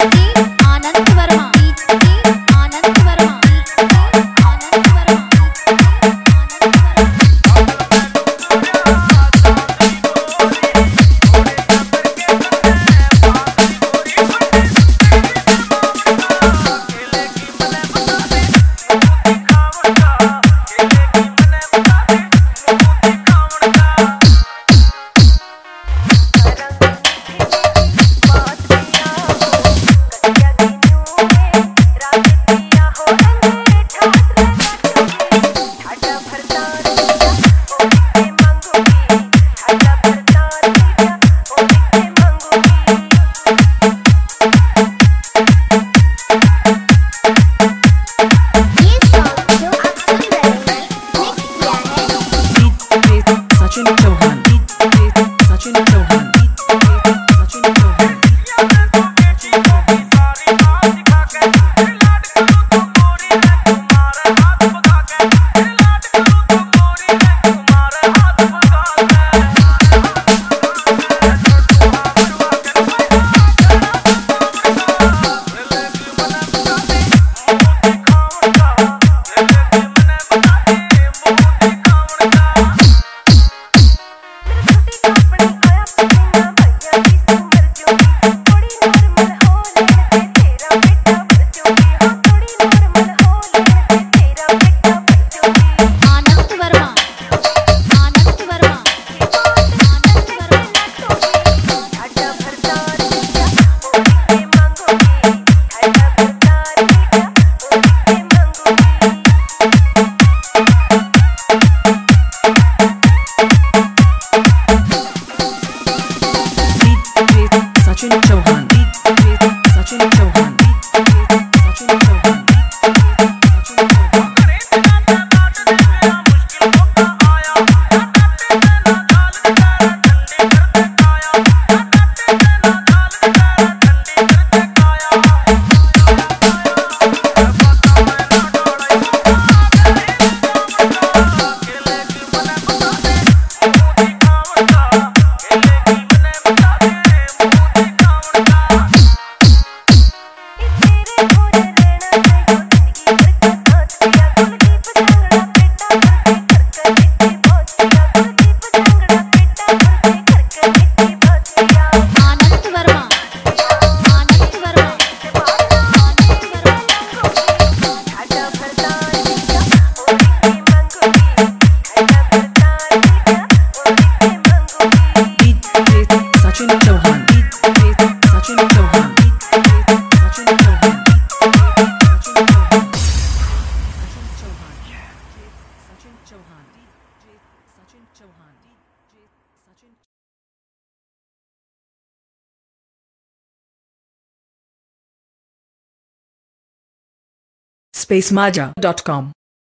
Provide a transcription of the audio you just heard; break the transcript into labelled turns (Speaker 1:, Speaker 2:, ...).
Speaker 1: Thank you.
Speaker 2: Chauhan Chauhan. DJ Sachin spacemaja.com